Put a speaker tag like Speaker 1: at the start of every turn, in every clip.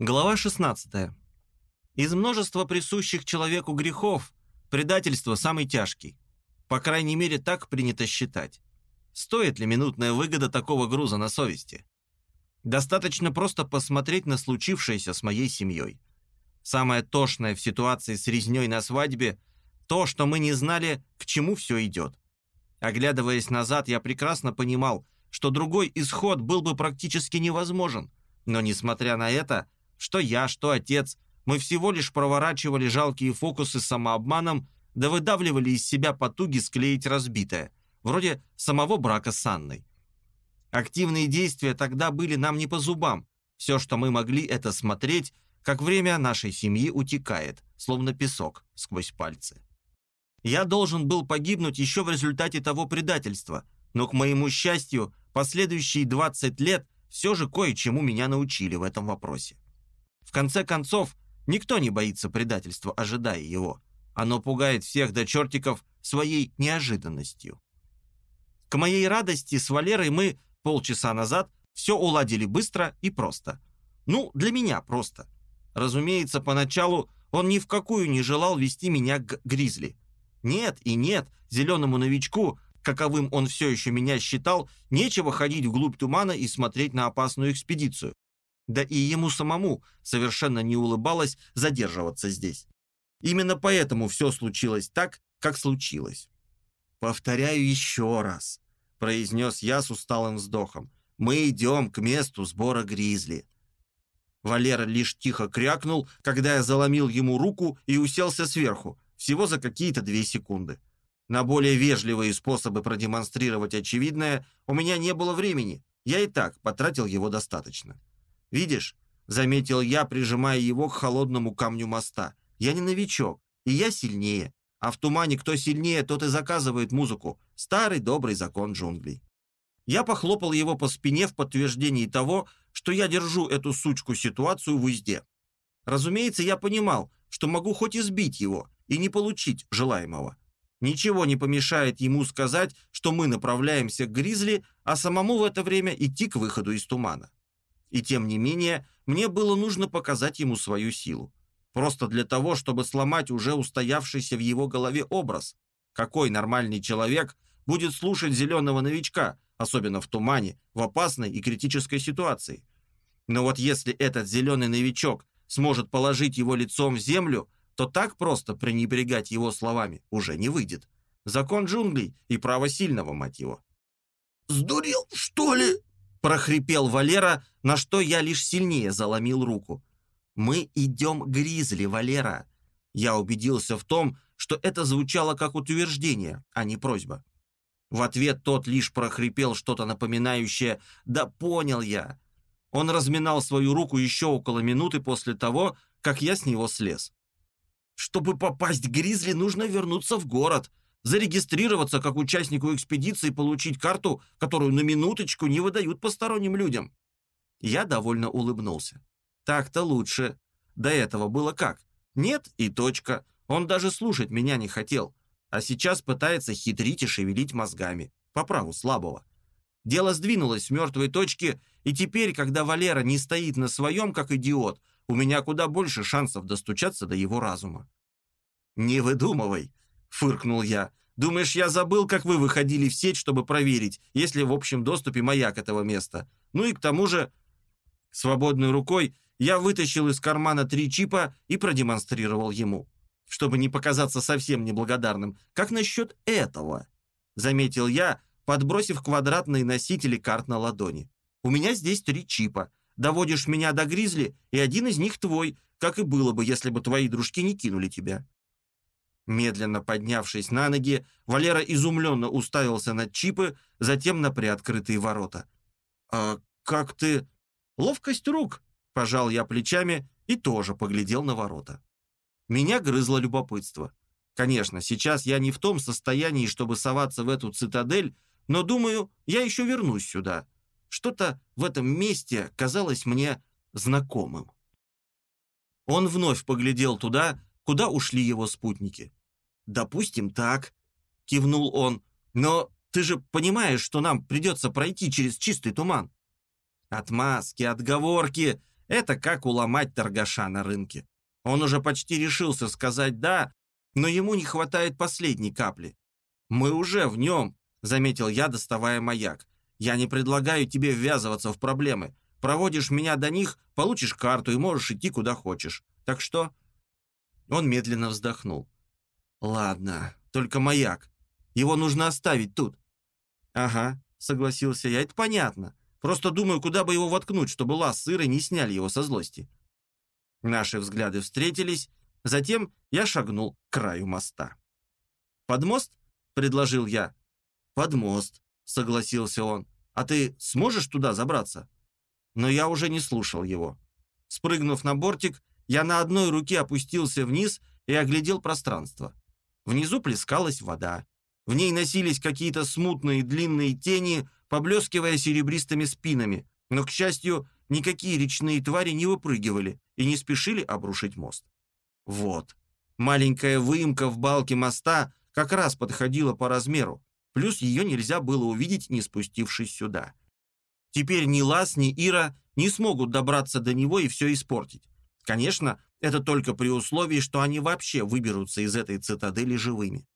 Speaker 1: Глава 16. Из множества присущих человеку грехов предательство самый тяжкий. По крайней мере, так принято считать. Стоит ли минутная выгода такого груза на совести? Достаточно просто посмотреть на случившееся с моей семьей. Самое тошное в ситуации с резней на свадьбе – то, что мы не знали, к чему все идет. Оглядываясь назад, я прекрасно понимал, что другой исход был бы практически невозможен. Но несмотря на это, что я, что отец, мы всего лишь проворачивали жалкие фокусы самообманом, да выдавливали из себя потуги склеить разбитое, вроде самого брака с Анной. Активные действия тогда были нам не по зубам. Все, что мы могли, это смотреть, как время нашей семьи утекает, словно песок сквозь пальцы. Я должен был погибнуть еще в результате того предательства, но, к моему счастью, последующие 20 лет все же кое-чему меня научили в этом вопросе. В конце концов, никто не боится предательства, ожидая его. Оно пугает всех до чертиков своей неожиданностью. К моей радости с Валерой мы полчаса назад все уладили быстро и просто. Ну, для меня просто. Разумеется, поначалу он ни в какую не желал вести меня к Гризли. Нет и нет, зеленому новичку, каковым он все еще меня считал, нечего ходить вглубь тумана и смотреть на опасную экспедицию. Да и ему самому совершенно не улыбалось задерживаться здесь. Именно поэтому все случилось так, как случилось. «Повторяю еще раз», — произнес я с усталым вздохом. «Мы идем к месту сбора гризли». Валера лишь тихо крякнул, когда я заломил ему руку и уселся сверху, всего за какие-то две секунды. На более вежливые способы продемонстрировать очевидное у меня не было времени, я и так потратил его достаточно. «Видишь?» — заметил я, прижимая его к холодному камню моста. «Я не новичок, и я сильнее. А в тумане кто сильнее, тот и заказывает музыку. Старый добрый закон джунглей». Я похлопал его по спине в подтверждении того, что я держу эту сучку ситуацию в узде. Разумеется, я понимал, что могу хоть избить его и не получить желаемого. Ничего не помешает ему сказать, что мы направляемся к Гризли, а самому в это время идти к выходу из тумана. И тем не менее, мне было нужно показать ему свою силу. Просто для того, чтобы сломать уже устоявшийся в его голове образ. Какой нормальный человек будет слушать зеленого новичка, особенно в тумане, в опасной и критической ситуации? Но вот если этот зеленый новичок сможет положить его лицом в землю, то так просто пренебрегать его словами уже не выйдет. Закон джунглей и право сильного, мать его.
Speaker 2: «Сдурел, что ли?»
Speaker 1: Прохрипел Валера, на что я лишь сильнее заломил руку. «Мы идем Гризли, Валера!» Я убедился в том, что это звучало как утверждение, а не просьба. В ответ тот лишь прохрипел что-то напоминающее «Да понял я!». Он разминал свою руку еще около минуты после того, как я с него слез. «Чтобы попасть к Гризли, нужно вернуться в город», зарегистрироваться как участнику экспедиции и получить карту, которую на минуточку не выдают посторонним людям. Я довольно улыбнулся. Так-то лучше. До этого было как? Нет и точка. Он даже слушать меня не хотел. А сейчас пытается хитрить и шевелить мозгами. По праву слабого. Дело сдвинулось с мертвой точки, и теперь, когда Валера не стоит на своем, как идиот, у меня куда больше шансов достучаться до его разума. «Не выдумывай», — фыркнул я. «Думаешь, я забыл, как вы выходили в сеть, чтобы проверить, есть ли в общем доступе маяк этого места? Ну и к тому же...» Свободной рукой я вытащил из кармана три чипа и продемонстрировал ему. Чтобы не показаться совсем неблагодарным, как насчет этого? Заметил я, подбросив квадратные носители карт на ладони. У меня здесь три чипа. Доводишь меня до Гризли, и один из них твой, как и было бы, если бы твои дружки не кинули тебя. Медленно поднявшись на ноги, Валера изумленно уставился на чипы, затем на приоткрытые ворота. «А как ты...» «Ловкость рук!» — пожал я плечами и тоже поглядел на ворота. Меня грызло любопытство. Конечно, сейчас я не в том состоянии, чтобы соваться в эту цитадель, но, думаю, я еще вернусь сюда. Что-то в этом месте казалось мне знакомым. Он вновь поглядел туда, куда ушли его спутники. «Допустим, так», — кивнул он. «Но ты же понимаешь, что нам придется пройти через чистый туман». «Отмазки, отговорки!» Это как уломать торгаша на рынке. Он уже почти решился сказать «да», но ему не хватает последней капли. «Мы уже в нем», — заметил я, доставая маяк. «Я не предлагаю тебе ввязываться в проблемы. Проводишь меня до них, получишь карту и можешь идти куда хочешь. Так что...» Он медленно вздохнул. «Ладно, только маяк. Его нужно оставить тут». «Ага», — согласился я, — «это понятно. Просто думаю, куда бы его воткнуть, чтобы лаз сыры не сняли его со злости». Наши взгляды встретились, затем я шагнул к краю моста. «Под мост?» — предложил я. «Под мост», — согласился он. «А ты сможешь туда забраться?» Но я уже не слушал его. Спрыгнув на бортик, я на одной руке опустился вниз и оглядел пространство. Внизу плескалась вода. В ней носились какие-то смутные длинные тени, поблескивая серебристыми спинами, но, к счастью, никакие речные твари не выпрыгивали и не спешили обрушить мост. Вот. Маленькая выемка в балке моста как раз подходила по размеру, плюс ее нельзя было увидеть, не спустившись сюда. Теперь ни Лас, ни Ира не смогут добраться до него и все испортить. Конечно, это только при условии, что они вообще выберутся из этой цитадели живыми.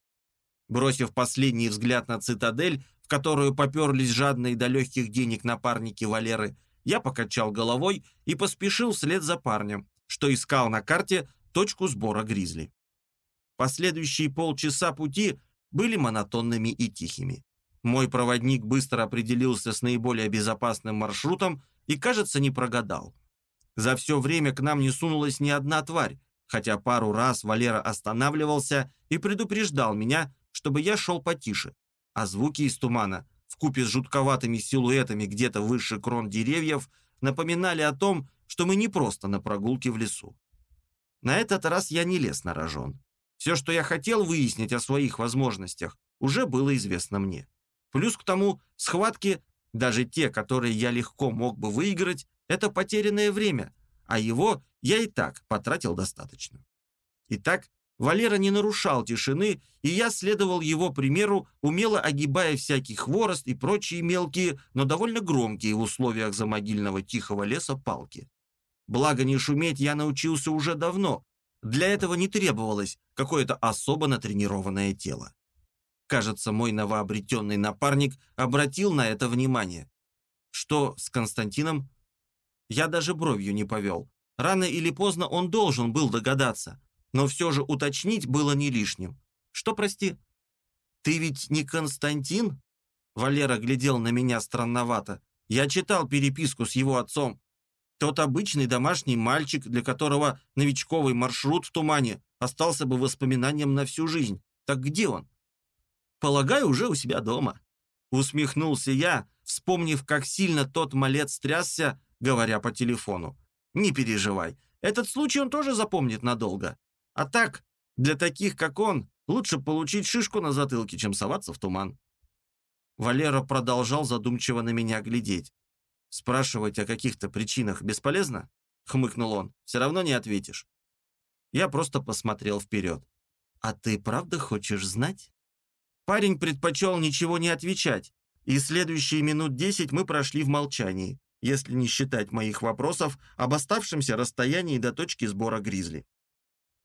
Speaker 1: Бросив последний взгляд на цитадель, в которую поперлись жадные до легких денег напарники Валеры, я покачал головой и поспешил вслед за парнем, что искал на карте точку сбора гризли. Последующие полчаса пути были монотонными и тихими. Мой проводник быстро определился с наиболее безопасным маршрутом и, кажется, не прогадал. За все время к нам не сунулась ни одна тварь, хотя пару раз Валера останавливался и предупреждал меня, чтобы я шел потише, а звуки из тумана, вкупе с жутковатыми силуэтами где-то выше крон деревьев, напоминали о том, что мы не просто на прогулке в лесу. На этот раз я не лез на рожон. Все, что я хотел выяснить о своих возможностях, уже было известно мне. Плюс к тому, схватки, даже те, которые я легко мог бы выиграть, это потерянное время, а его я и так потратил достаточно. Итак, Валера не нарушал тишины, и я следовал его примеру, умело огибая всякий хворост и прочие мелкие, но довольно громкие в условиях замогильного тихого леса палки. Благо не шуметь я научился уже давно. Для этого не требовалось какое-то особо натренированное тело. Кажется, мой новообретенный напарник обратил на это внимание. Что с Константином? Я даже бровью не повел. Рано или поздно он должен был догадаться но все же уточнить было не лишним. Что, прости? Ты ведь не Константин? Валера глядел на меня странновато. Я читал переписку с его отцом. Тот обычный домашний мальчик, для которого новичковый маршрут в тумане остался бы воспоминанием на всю жизнь. Так где он? Полагаю, уже у себя дома. Усмехнулся я, вспомнив, как сильно тот малец трясся, говоря по телефону. Не переживай, этот случай он тоже запомнит надолго. А так, для таких, как он, лучше получить шишку на затылке, чем соваться в туман. Валера продолжал задумчиво на меня глядеть. «Спрашивать о каких-то причинах бесполезно?» — хмыкнул он. «Все равно не ответишь». Я просто посмотрел вперед. «А ты правда хочешь знать?» Парень предпочел ничего не отвечать, и следующие минут десять мы прошли в молчании, если не считать моих вопросов об оставшемся расстоянии до точки сбора гризли.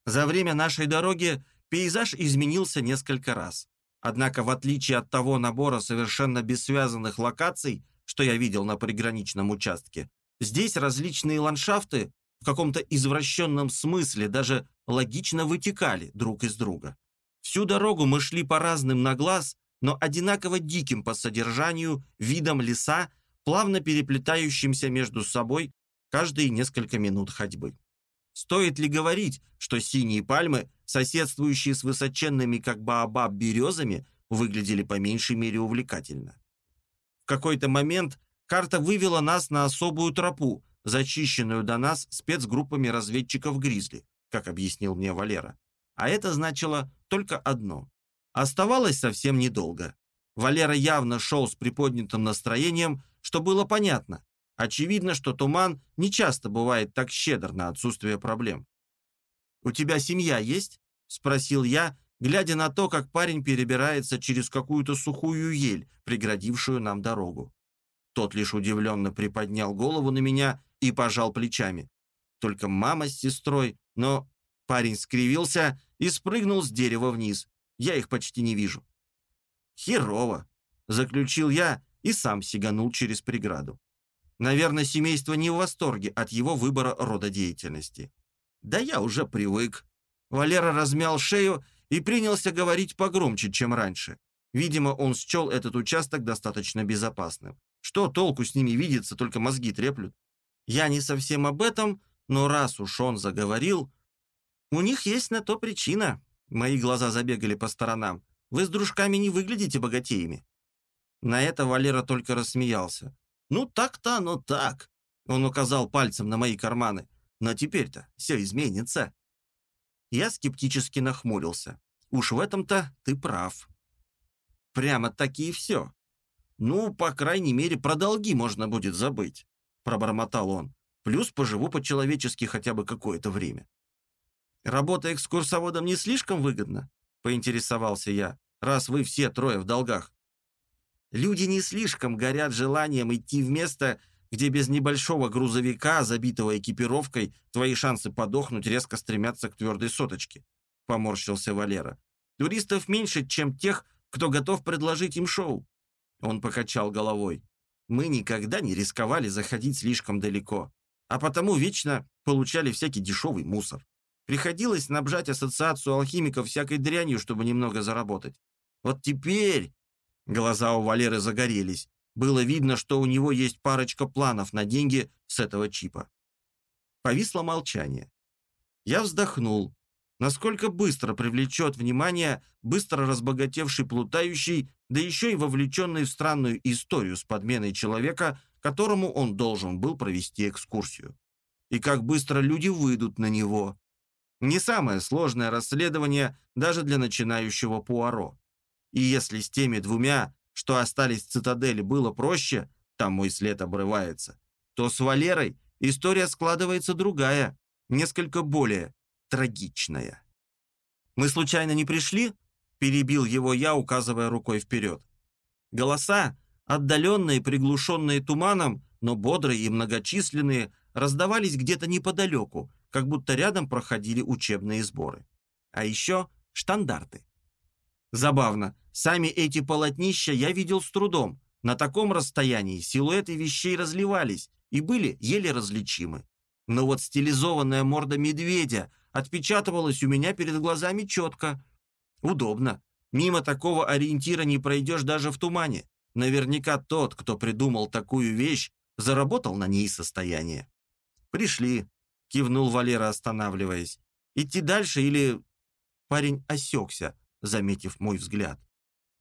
Speaker 1: За время нашей дороги пейзаж изменился несколько раз. Однако, в отличие от того набора совершенно бессвязанных локаций, что я видел на приграничном участке, здесь различные ландшафты в каком-то извращенном смысле даже логично вытекали друг из друга. Всю дорогу мы шли по разным на глаз, но одинаково диким по содержанию видом леса, плавно переплетающимся между собой каждые несколько минут ходьбы. Стоит ли говорить, что синие пальмы, соседствующие с высоченными, как баобаб, березами, выглядели по меньшей мере увлекательно? В какой-то момент карта вывела нас на особую тропу, зачищенную до нас спецгруппами разведчиков «Гризли», как объяснил мне Валера. А это значило только одно. Оставалось совсем недолго. Валера явно шел с приподнятым настроением, что было понятно. Очевидно, что туман не часто бывает так щедр на отсутствие проблем. «У тебя семья есть?» — спросил я, глядя на то, как парень перебирается через какую-то сухую ель, преградившую нам дорогу. Тот лишь удивленно приподнял голову на меня и пожал плечами. Только мама с сестрой, но парень скривился и спрыгнул с дерева вниз. Я их почти не вижу. Херово, заключил я и сам сиганул через преграду. Наверное, семейство не в восторге от его выбора рода деятельности. Да я уже привык. Валера размял шею и принялся говорить погромче, чем раньше. Видимо, он счел этот участок достаточно безопасным. Что толку с ними видеться, только мозги треплют? Я не совсем об этом, но раз уж он заговорил... У них есть на то причина. Мои глаза забегали по сторонам. Вы с дружками не выглядите богатеями. На это Валера только рассмеялся. «Ну так-то оно так!» Он указал пальцем на мои карманы. «Но теперь-то все изменится!» Я скептически нахмурился. «Уж в этом-то ты прав». «Прямо-таки и все. Ну, по крайней мере, про долги можно будет забыть», пробормотал он. «Плюс поживу по-человечески хотя бы какое-то время». «Работа экскурсоводом не слишком выгодна?» поинтересовался я, раз вы все трое в долгах. Люди не слишком горят желанием идти в место, где без небольшого грузовика, забитого экипировкой, твои шансы подохнуть резко стремятся к твердой соточке», — поморщился Валера. «Туристов меньше, чем тех, кто готов предложить им шоу». Он покачал головой. «Мы никогда не рисковали заходить слишком далеко, а потому вечно получали всякий дешевый мусор. Приходилось снабжать ассоциацию алхимиков всякой дрянью, чтобы немного заработать. Вот теперь Глаза у Валеры загорелись. Было видно, что у него есть парочка планов на деньги с этого чипа. Повисло молчание. Я вздохнул. Насколько быстро привлечет внимание быстро разбогатевший плутающий, да еще и вовлеченный в странную историю с подменой человека, которому он должен был провести экскурсию. И как быстро люди выйдут на него. Не самое сложное расследование даже для начинающего Пуаро. И если с теми двумя, что остались в цитадели, было проще, там мой след обрывается, то с Валерой история складывается другая, несколько более трагичная. «Мы случайно не пришли?» – перебил его я, указывая рукой вперед. Голоса, отдаленные, приглушенные туманом, но бодрые и многочисленные, раздавались где-то неподалеку, как будто рядом проходили учебные сборы. А еще штандарты. Забавно, сами эти полотнища я видел с трудом. На таком расстоянии силуэты вещей разливались и были еле различимы. Но вот стилизованная морда медведя отпечатывалась у меня перед глазами четко. Удобно. Мимо такого ориентира не пройдешь даже в тумане. Наверняка тот, кто придумал такую вещь, заработал на ней состояние. «Пришли», — кивнул Валера, останавливаясь. «Идти дальше или...» Парень осекся, заметив мой взгляд.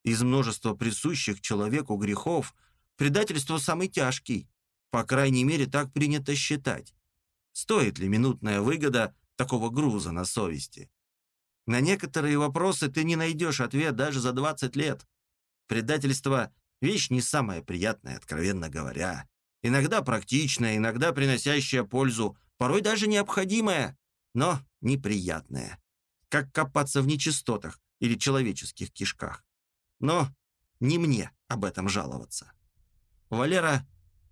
Speaker 1: Из множества присущих человеку грехов предательство самый тяжкий. По крайней мере, так принято считать. Стоит ли минутная выгода такого груза на совести? На некоторые вопросы ты не найдешь ответ даже за 20 лет. Предательство – вещь не самая приятная, откровенно говоря. Иногда практичная, иногда приносящая пользу, порой даже необходимая, но неприятная. Как копаться в нечистотах, или человеческих кишках. Но не мне об этом жаловаться. Валера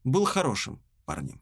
Speaker 1: был хорошим парнем.